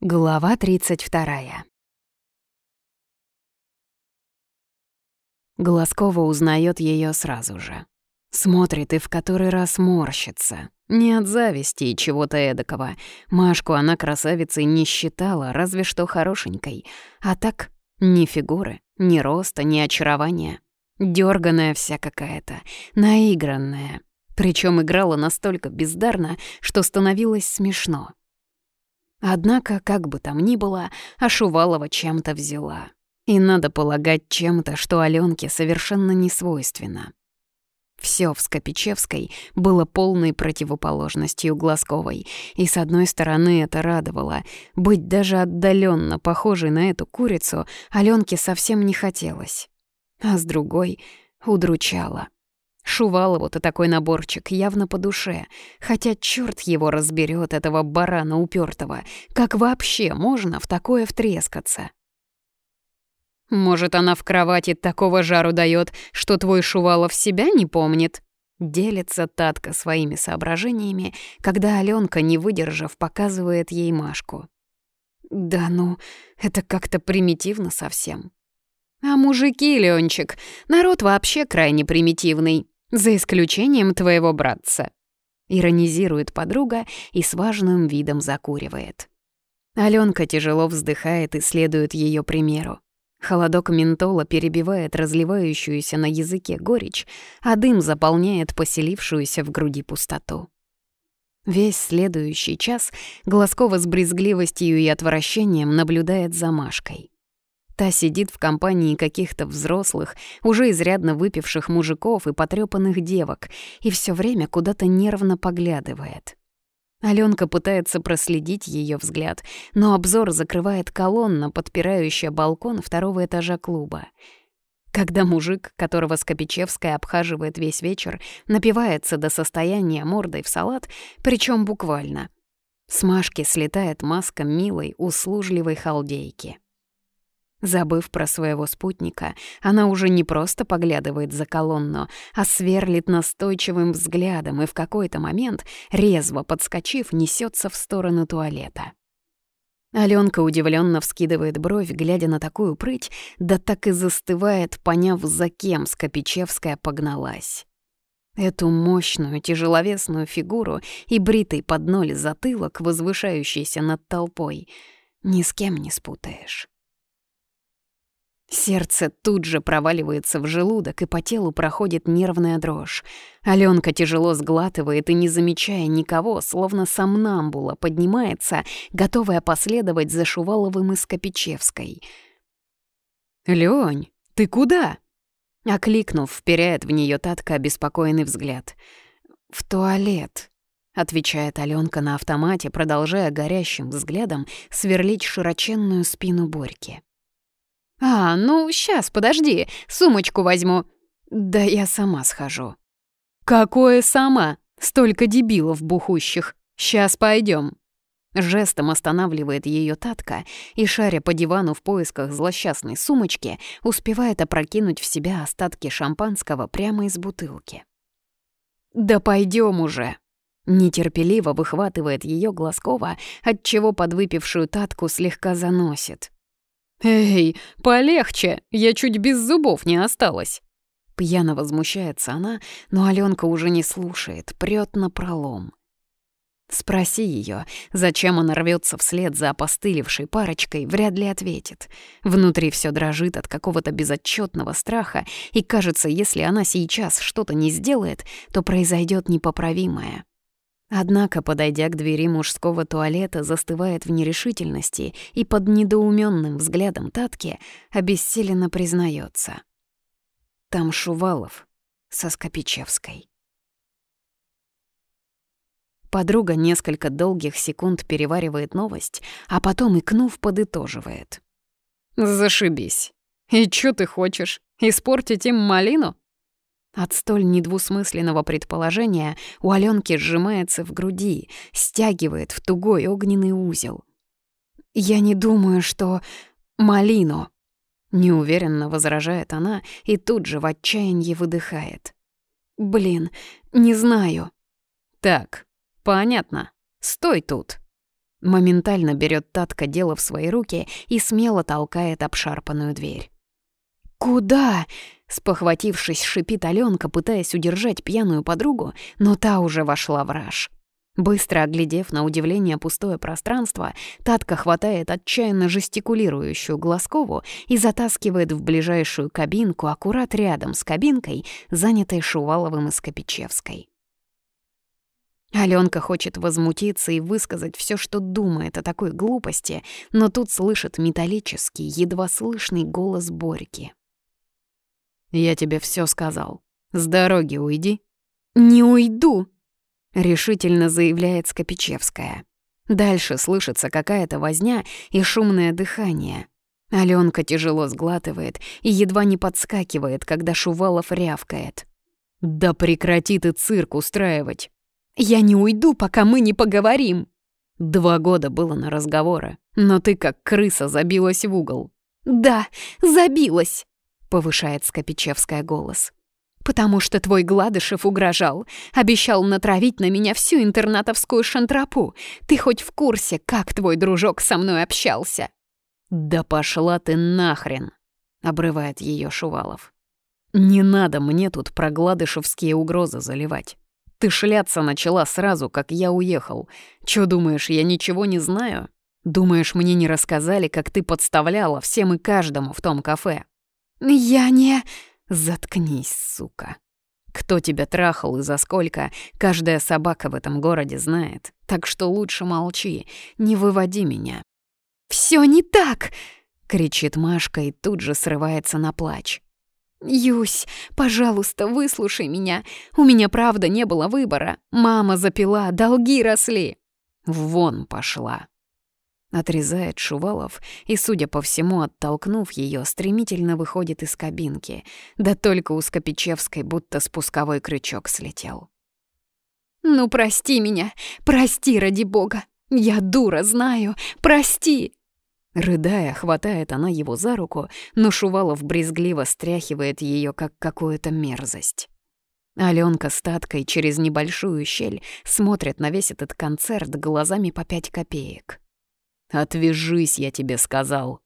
Глава 32. Глазкова узнает ее сразу же. Смотрит и в который раз морщится. Не от зависти и чего-то эдакого. Машку она красавицей не считала, разве что хорошенькой. А так ни фигуры, ни роста, ни очарования. Дёрганая вся какая-то, наигранная. Причем играла настолько бездарно, что становилось смешно. Однако, как бы там ни было, а Шувалова чем-то взяла. И надо полагать чем-то, что Алёнке совершенно не свойственно. Всё в Скопичевской было полной противоположностью Глазковой, и с одной стороны это радовало. Быть даже отдалённо похожей на эту курицу Алёнке совсем не хотелось. А с другой — удручало. Шувалову-то такой наборчик явно по душе, хотя черт его разберет этого барана упертого. Как вообще можно в такое втрескаться? Может, она в кровати такого жару дает, что твой Шувалов себя не помнит? Делится Татка своими соображениями, когда Аленка, не выдержав, показывает ей Машку. Да ну, это как-то примитивно совсем. А мужики, Ленчик, народ вообще крайне примитивный. За исключением твоего братца. Иронизирует подруга и с важным видом закуривает. Алёнка тяжело вздыхает и следует её примеру. Холодок ментола перебивает разливающуюся на языке горечь, а дым заполняет поселившуюся в груди пустоту. Весь следующий час Глазкова с брезгливостью и отвращением наблюдает за Машкой. Та сидит в компании каких-то взрослых, уже изрядно выпивших мужиков и потрёпанных девок, и всё время куда-то нервно поглядывает. Алёнка пытается проследить её взгляд, но обзор закрывает колонна, подпирающая балкон второго этажа клуба. Когда мужик, которого Скопичевская обхаживает весь вечер, напивается до состояния мордой в салат, причём буквально. С Машки слетает маска милой, услужливой халдейки. Забыв про своего спутника, она уже не просто поглядывает за колонну, а сверлит настойчивым взглядом и в какой-то момент, резво подскочив, несется в сторону туалета. Алёнка удивленно вскидывает бровь, глядя на такую прыть, да так и застывает, поняв, за кем Скопичевская погналась. Эту мощную, тяжеловесную фигуру и бритый под ноль затылок, возвышающийся над толпой, ни с кем не спутаешь. Сердце тут же проваливается в желудок, и по телу проходит нервная дрожь. Алёнка тяжело сглатывает и, не замечая никого, словно сомнамбула, поднимается, готовая последовать за Шуваловым из Копичевской. «Лёнь, ты куда?» Окликнув, вперяет в неё Татка обеспокоенный взгляд. «В туалет», — отвечает Алёнка на автомате, продолжая горящим взглядом сверлить широченную спину Борьки. «А, ну, сейчас, подожди, сумочку возьму». «Да я сама схожу». «Какое сама? Столько дебилов бухущих. Сейчас пойдем. Жестом останавливает ее Татка и, шаря по дивану в поисках злосчастной сумочки, успевает опрокинуть в себя остатки шампанского прямо из бутылки. «Да пойдем уже!» Нетерпеливо выхватывает ее Глазкова, отчего подвыпившую Татку слегка заносит. «Эй, полегче, я чуть без зубов не осталась!» Пьяно возмущается она, но Алёнка уже не слушает, прёт на пролом. Спроси её, зачем она рвётся вслед за опостылевшей парочкой, вряд ли ответит. Внутри всё дрожит от какого-то безотчётного страха, и кажется, если она сейчас что-то не сделает, то произойдёт непоправимое. Однако, подойдя к двери мужского туалета, застывает в нерешительности и под недоуменным взглядом Татки обессиленно признается. Там Шувалов со Скопичевской. Подруга несколько долгих секунд переваривает новость, а потом, икнув, подытоживает. «Зашибись. И чё ты хочешь? Испортить им малину?» От столь недвусмысленного предположения у Алёнки сжимается в груди, стягивает в тугой огненный узел. «Я не думаю, что... малину!» Неуверенно возражает она и тут же в отчаянии выдыхает. «Блин, не знаю». «Так, понятно. Стой тут!» Моментально берет Татка дело в свои руки и смело толкает обшарпанную дверь. «Куда?» — спохватившись, шипит Алёнка, пытаясь удержать пьяную подругу, но та уже вошла в раж. Быстро оглядев на удивление пустое пространство, Татка хватает отчаянно жестикулирующую Глазкову и затаскивает в ближайшую кабинку аккурат рядом с кабинкой, занятой Шуваловым и Скопичевской. Алёнка хочет возмутиться и высказать все, что думает о такой глупости, но тут слышит металлический, едва слышный голос Борьки. «Я тебе все сказал. С дороги уйди». «Не уйду!» — решительно заявляет Скопичевская. Дальше слышится какая-то возня и шумное дыхание. Алёнка тяжело сглатывает и едва не подскакивает, когда Шувалов рявкает. «Да прекрати ты цирк устраивать!» «Я не уйду, пока мы не поговорим!» Два года было на разговоры, но ты как крыса забилась в угол. «Да, забилась!» — повышает Скопичевская голос потому что твой Гладышев угрожал, обещал натравить на меня всю интернатовскую шантропу. Ты хоть в курсе, как твой дружок со мной общался?» «Да пошла ты нахрен!» — обрывает ее Шувалов. «Не надо мне тут про гладышевские угрозы заливать. Ты шляться начала сразу, как я уехал. Чё думаешь, я ничего не знаю? Думаешь, мне не рассказали, как ты подставляла всем и каждому в том кафе?» «Я не...» Заткнись, сука. Кто тебя трахал и за сколько, каждая собака в этом городе знает. Так что лучше молчи, не выводи меня. Все не так!» — кричит Машка и тут же срывается на плач. «Юсь, пожалуйста, выслушай меня. У меня правда не было выбора. Мама запила, долги росли». «Вон пошла», Отрезает Шувалов и, судя по всему, оттолкнув ее, стремительно выходит из кабинки. Да только у Скопичевской будто спусковой крючок слетел. «Ну, прости меня, прости, ради бога! Я дура, знаю, прости!» Рыдая, хватает она его за руку, но Шувалов брезгливо стряхивает ее, как какую-то мерзость. Аленка с Таткой через небольшую щель смотрит на весь этот концерт глазами по пять копеек. «Отвяжись, я тебе сказал!»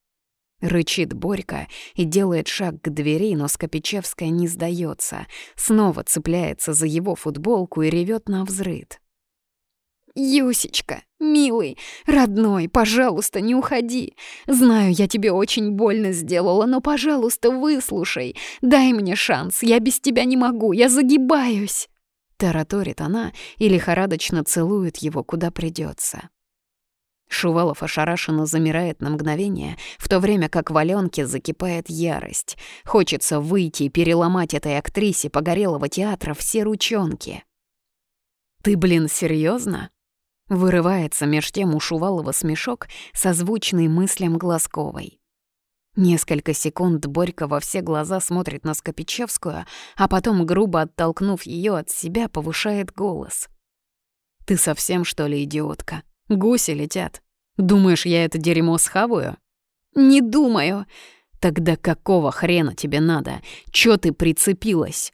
Рычит Борька и делает шаг к двери, но Скопичевская не сдается, снова цепляется за его футболку и ревет на взрыд. «Юсечка, милый, родной, пожалуйста, не уходи. Знаю, я тебе очень больно сделала, но, пожалуйста, выслушай. Дай мне шанс, я без тебя не могу, я загибаюсь!» Тараторит она и лихорадочно целует его, куда придется. Шувалов ошарашенно замирает на мгновение, в то время как в Аленке закипает ярость. Хочется выйти и переломать этой актрисе погорелого театра все ручонки. «Ты, блин, серьезно? Вырывается меж тем у Шувалова смешок, созвучный мыслям Глазковой. Несколько секунд Борька во все глаза смотрит на Скопичевскую, а потом, грубо оттолкнув ее от себя, повышает голос. «Ты совсем, что ли, идиотка?» Гуси летят. Думаешь, я это дерьмо схаваю? Не думаю. Тогда какого хрена тебе надо? Чё ты прицепилась?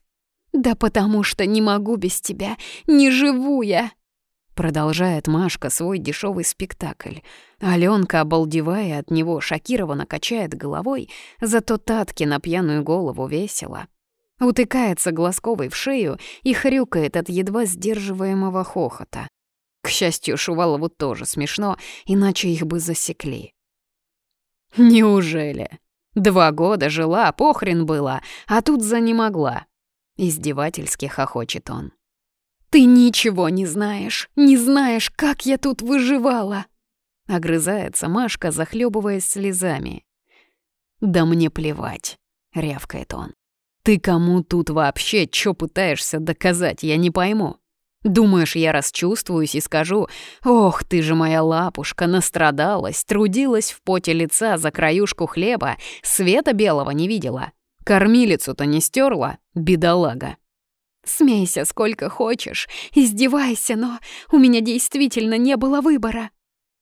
Да потому что не могу без тебя. Не живу я. Продолжает Машка свой дешевый спектакль. Аленка, обалдевая от него, шокированно качает головой, зато Татки на пьяную голову весело. Утыкается глазковой в шею и хрюкает от едва сдерживаемого хохота. К счастью, Шувалову тоже смешно, иначе их бы засекли. «Неужели? Два года жила, похрен была, а тут за не могла!» Издевательски хохочет он. «Ты ничего не знаешь, не знаешь, как я тут выживала!» Огрызается Машка, захлебываясь слезами. «Да мне плевать», — рявкает он. «Ты кому тут вообще чё пытаешься доказать, я не пойму?» Думаешь, я расчувствуюсь и скажу, «Ох, ты же моя лапушка, настрадалась, трудилась в поте лица за краюшку хлеба, света белого не видела, кормилицу-то не стерла, бедолага». Смейся сколько хочешь, издевайся, но у меня действительно не было выбора.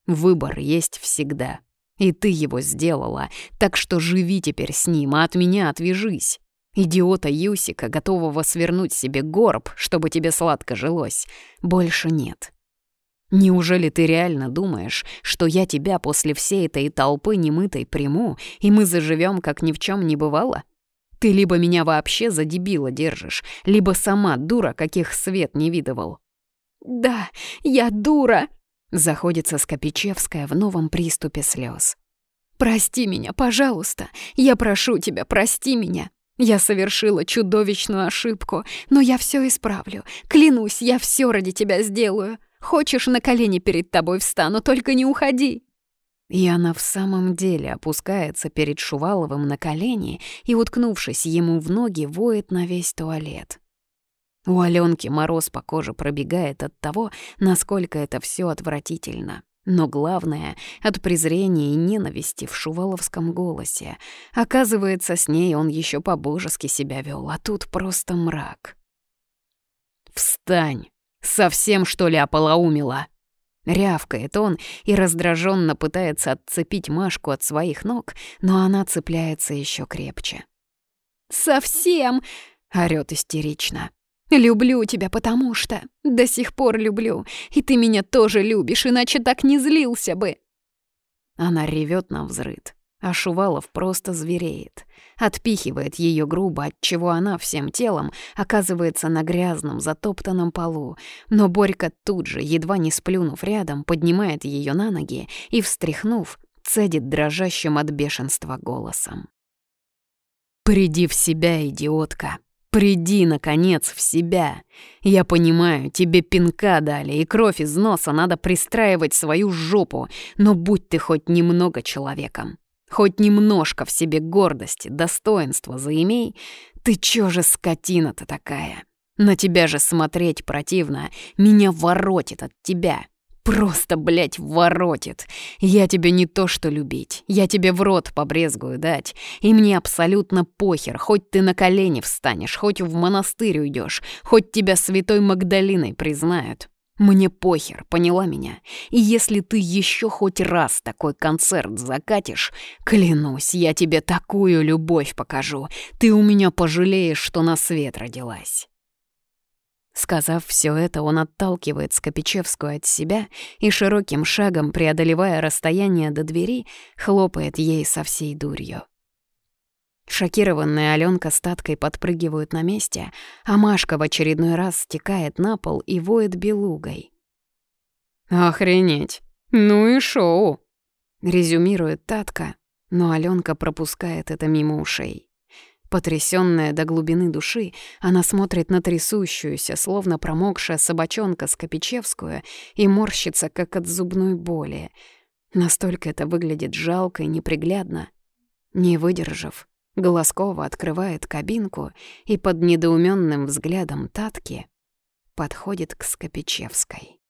Выбор есть всегда. И ты его сделала, так что живи теперь с ним, а от меня отвяжись. Идиота Юсика, готового свернуть себе горб, чтобы тебе сладко жилось, больше нет. Неужели ты реально думаешь, что я тебя после всей этой толпы немытой приму, и мы заживем, как ни в чем не бывало? Ты либо меня вообще за дебила держишь, либо сама дура, каких свет не видывал». «Да, я дура!» — заходится Скопичевская в новом приступе слез. «Прости меня, пожалуйста. Я прошу тебя, прости меня. Я совершила чудовищную ошибку, но я все исправлю. Клянусь, я все ради тебя сделаю. Хочешь, на колени перед тобой встану, только не уходи!» И она в самом деле опускается перед Шуваловым на колени и, уткнувшись ему в ноги, воет на весь туалет. У Аленки мороз по коже пробегает от того, насколько это все отвратительно. Но главное — от презрения и ненависти в шуваловском голосе. Оказывается, с ней он еще по-божески себя вел, а тут просто мрак. «Встань!» Совсем, что ли, ополоумила?» Рявкает он и раздраженно пытается отцепить Машку от своих ног, но она цепляется еще крепче. «Совсем!» — орёт истерично. «Люблю тебя, потому что до сих пор люблю, и ты меня тоже любишь, иначе так не злился бы!» Она ревет на взрыд а Шувалов просто звереет. Отпихивает ее грубо, отчего она всем телом оказывается на грязном, затоптанном полу. Но Борька тут же, едва не сплюнув рядом, поднимает ее на ноги и, встряхнув, цедит дрожащим от бешенства голосом. «Приди в себя, идиотка!» Приди, наконец, в себя. Я понимаю, тебе пинка дали, и кровь из носа надо пристраивать свою жопу, но будь ты хоть немного человеком. Хоть немножко в себе гордости, достоинства заимей, ты чё же скотина-то такая? На тебя же смотреть противно, меня воротит от тебя. Просто, блядь, воротит. Я тебе не то что любить, я тебе в рот побрезгую дать. И мне абсолютно похер, хоть ты на колени встанешь, хоть в монастырь уйдешь, хоть тебя святой Магдалиной признают. Мне похер, поняла меня? И если ты еще хоть раз такой концерт закатишь, клянусь, я тебе такую любовь покажу. Ты у меня пожалеешь, что на свет родилась. Сказав все это, он отталкивает Скопичевскую от себя и широким шагом, преодолевая расстояние до двери, хлопает ей со всей дурью. Шокированная Аленка с Таткой подпрыгивают на месте, а Машка в очередной раз стекает на пол и воет белугой. «Охренеть! Ну и шоу!» — резюмирует Татка, но Аленка пропускает это мимо ушей. Потрясённая до глубины души, она смотрит на трясущуюся, словно промокшая собачонка Скопичевскую и морщится, как от зубной боли. Настолько это выглядит жалко и неприглядно. Не выдержав, Голоскова открывает кабинку и под недоуменным взглядом Татки подходит к Скопичевской.